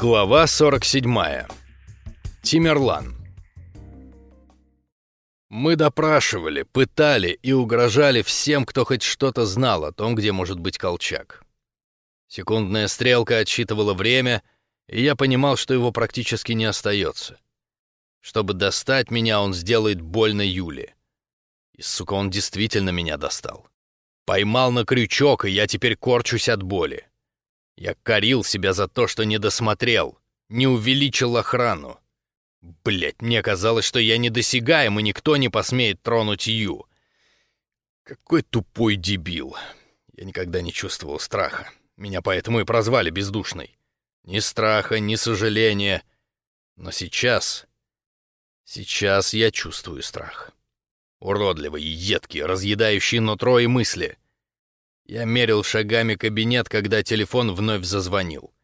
Глава 47. Тимерлан. Мы допрашивали, пытали и угрожали всем, кто хоть что-то знал о том, где может быть Колчак. Секундная стрелка отсчитывала время, и я понимал, что его практически не остается. Чтобы достать меня, он сделает больно Юле. И, сука, он действительно меня достал. Поймал на крючок, и я теперь корчусь от боли. Я корил себя за то, что не досмотрел, не увеличил охрану. Блять, мне казалось, что я недосягаем, и никто не посмеет тронуть Ю. Какой тупой дебил. Я никогда не чувствовал страха. Меня поэтому и прозвали бездушной. Ни страха, ни сожаления. Но сейчас... Сейчас я чувствую страх. Уродливый, едкий, разъедающий нутро и мысли. Я мерил шагами кабинет, когда телефон вновь зазвонил.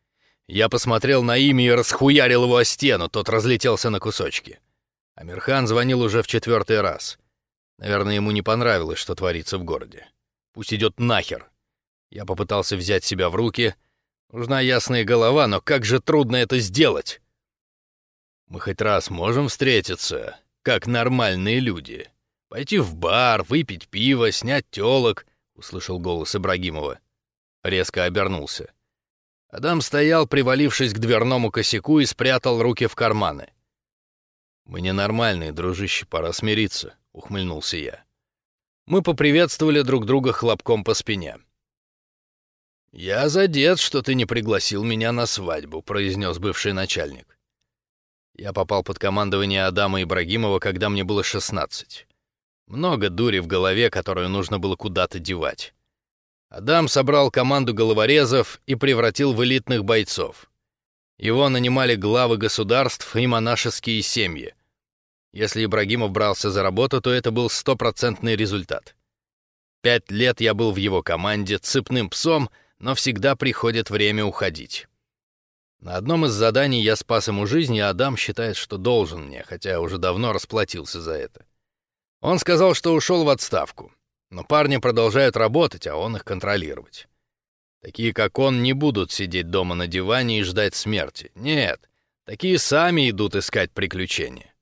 Я посмотрел на имя и расхуярил его о стену, тот разлетелся на кусочки. Амирхан звонил уже в четвертый раз. Наверное, ему не понравилось, что творится в городе. Пусть идет нахер. Я попытался взять себя в руки. Нужна ясная голова, но как же трудно это сделать. Мы хоть раз можем встретиться, как нормальные люди. Пойти в бар, выпить пиво, снять тёлок —— услышал голос Ибрагимова. Резко обернулся. Адам стоял, привалившись к дверному косяку, и спрятал руки в карманы. «Мы ненормальные, дружище, пора смириться», — ухмыльнулся я. Мы поприветствовали друг друга хлопком по спине. «Я задет, что ты не пригласил меня на свадьбу», — произнес бывший начальник. Я попал под командование Адама Ибрагимова, когда мне было шестнадцать. Много дури в голове, которую нужно было куда-то девать. Адам собрал команду головорезов и превратил в элитных бойцов. Его нанимали главы государств и монашеские семьи. Если Ибрагимов брался за работу, то это был стопроцентный результат. Пять лет я был в его команде цепным псом, но всегда приходит время уходить. На одном из заданий я спас ему жизнь, и Адам считает, что должен мне, хотя уже давно расплатился за это. Он сказал, что ушел в отставку, но парни продолжают работать, а он их контролировать. Такие, как он, не будут сидеть дома на диване и ждать смерти. Нет, такие сами идут искать приключения.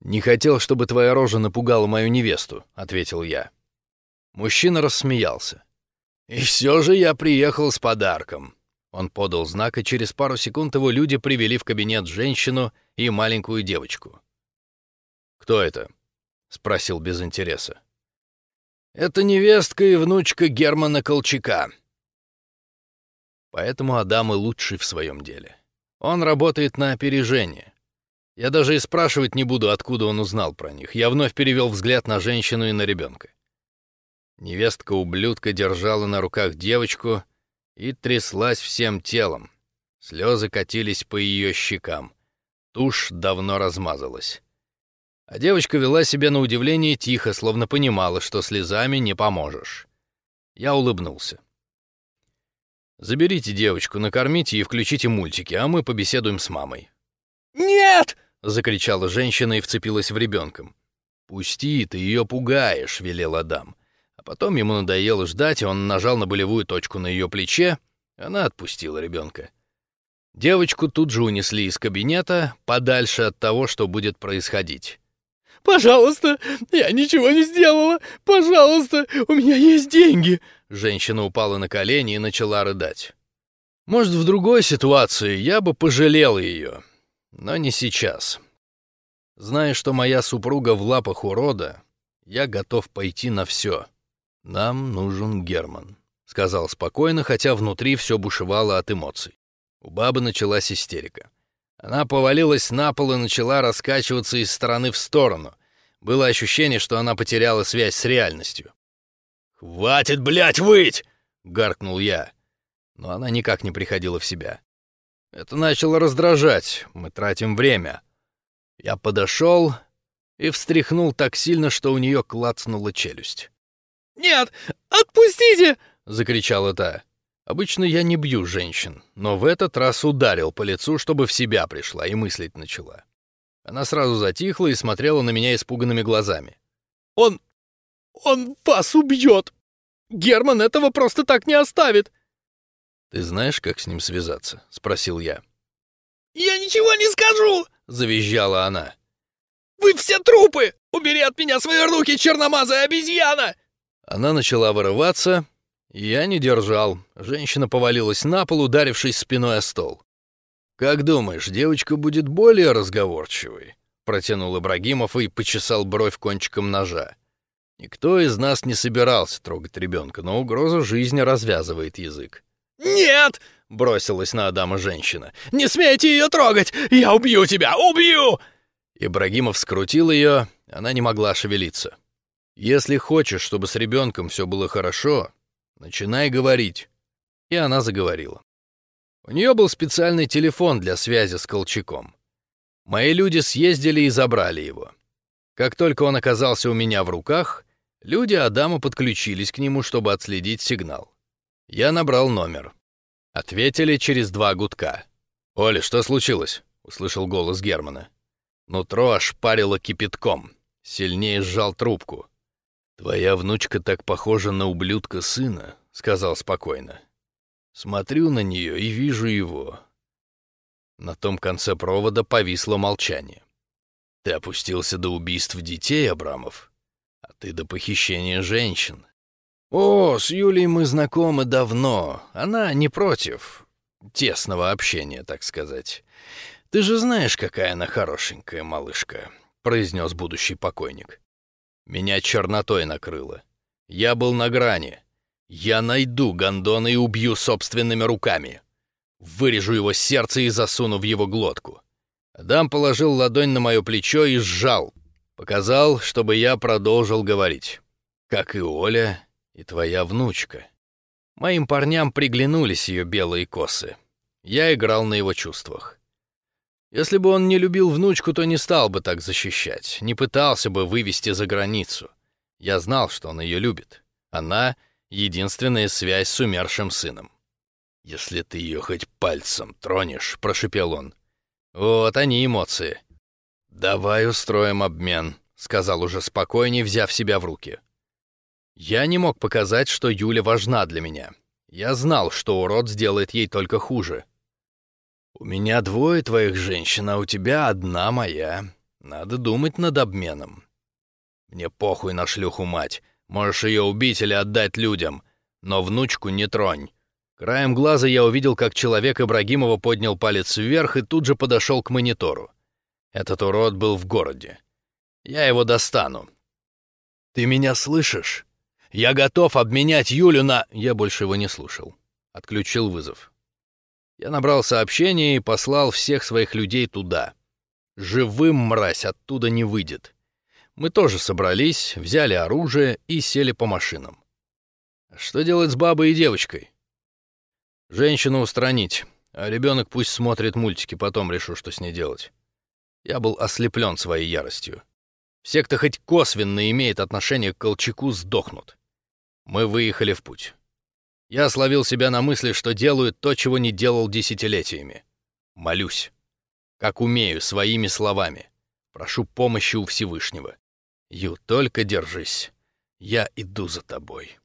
«Не хотел, чтобы твоя рожа напугала мою невесту», — ответил я. Мужчина рассмеялся. «И все же я приехал с подарком». Он подал знак, и через пару секунд его люди привели в кабинет женщину и маленькую девочку. «Кто это?» — спросил без интереса. «Это невестка и внучка Германа Колчака». Поэтому Адам и лучший в своем деле. Он работает на опережение. Я даже и спрашивать не буду, откуда он узнал про них. Я вновь перевел взгляд на женщину и на ребенка. Невестка-ублюдка держала на руках девочку и тряслась всем телом. Слезы катились по ее щекам. Тушь давно размазалась. А девочка вела себя на удивление тихо, словно понимала, что слезами не поможешь. Я улыбнулся. «Заберите девочку, накормите и включите мультики, а мы побеседуем с мамой». «Нет!» — закричала женщина и вцепилась в ребенком. «Пусти, ты ее пугаешь», — велел Адам. А потом ему надоело ждать, и он нажал на болевую точку на ее плече. Она отпустила ребенка. Девочку тут же унесли из кабинета, подальше от того, что будет происходить. Пожалуйста, я ничего не сделала. Пожалуйста, у меня есть деньги. Женщина упала на колени и начала рыдать. Может, в другой ситуации я бы пожалел ее, но не сейчас. Зная, что моя супруга в лапах урода, я готов пойти на все. Нам нужен Герман, сказал спокойно, хотя внутри все бушевало от эмоций. У бабы началась истерика. Она повалилась на пол и начала раскачиваться из стороны в сторону. Было ощущение, что она потеряла связь с реальностью. «Хватит, блядь, выть!» — гаркнул я. Но она никак не приходила в себя. Это начало раздражать, мы тратим время. Я подошел и встряхнул так сильно, что у нее клацнула челюсть. «Нет, отпустите!» — закричала та. Обычно я не бью женщин, но в этот раз ударил по лицу, чтобы в себя пришла и мыслить начала. Она сразу затихла и смотрела на меня испуганными глазами. «Он... он вас убьет! Герман этого просто так не оставит!» «Ты знаешь, как с ним связаться?» — спросил я. «Я ничего не скажу!» — завизжала она. «Вы все трупы! Убери от меня свои руки, черномазая обезьяна!» Она начала вырываться, я не держал. Женщина повалилась на пол, ударившись спиной о стол. «Как думаешь, девочка будет более разговорчивой?» — протянул Ибрагимов и почесал бровь кончиком ножа. Никто из нас не собирался трогать ребенка, но угроза жизни развязывает язык. «Нет!» — бросилась на Адама женщина. «Не смейте ее трогать! Я убью тебя! Убью!» Ибрагимов скрутил ее, она не могла шевелиться. «Если хочешь, чтобы с ребенком все было хорошо, начинай говорить». И она заговорила. У нее был специальный телефон для связи с Колчаком. Мои люди съездили и забрали его. Как только он оказался у меня в руках, люди Адама подключились к нему, чтобы отследить сигнал. Я набрал номер. Ответили через два гудка. «Оля, что случилось?» — услышал голос Германа. Нутро ошпарило кипятком. Сильнее сжал трубку. «Твоя внучка так похожа на ублюдка сына», — сказал спокойно. «Смотрю на нее и вижу его». На том конце провода повисло молчание. «Ты опустился до убийств детей, Абрамов, а ты до похищения женщин. О, с Юлей мы знакомы давно, она не против тесного общения, так сказать. «Ты же знаешь, какая она хорошенькая малышка», — произнес будущий покойник. Меня чернотой накрыло. Я был на грани. Я найду Гондона и убью собственными руками. Вырежу его сердце и засуну в его глотку. Адам положил ладонь на мое плечо и сжал. Показал, чтобы я продолжил говорить. Как и Оля, и твоя внучка. Моим парням приглянулись ее белые косы. Я играл на его чувствах. Если бы он не любил внучку, то не стал бы так защищать, не пытался бы вывести за границу. Я знал, что он ее любит. Она — единственная связь с умершим сыном. «Если ты ее хоть пальцем тронешь», — прошепел он. «Вот они эмоции». «Давай устроим обмен», — сказал уже спокойней, взяв себя в руки. Я не мог показать, что Юля важна для меня. Я знал, что урод сделает ей только хуже. «У меня двое твоих женщин, а у тебя одна моя. Надо думать над обменом. Мне похуй на шлюху мать. Можешь ее убить или отдать людям, но внучку не тронь». Краем глаза я увидел, как человек Ибрагимова поднял палец вверх и тут же подошел к монитору. Этот урод был в городе. Я его достану. «Ты меня слышишь? Я готов обменять Юлю на...» Я больше его не слушал. Отключил вызов. Я набрал сообщение и послал всех своих людей туда. Живым мразь оттуда не выйдет. Мы тоже собрались, взяли оружие и сели по машинам. Что делать с бабой и девочкой? Женщину устранить, а ребенок пусть смотрит мультики, потом решу, что с ней делать. Я был ослеплен своей яростью. Все, кто хоть косвенно имеет отношение к Колчаку, сдохнут. Мы выехали в путь. Я словил себя на мысли, что делаю то, чего не делал десятилетиями. Молюсь. Как умею, своими словами. Прошу помощи у Всевышнего. Ю, только держись. Я иду за тобой.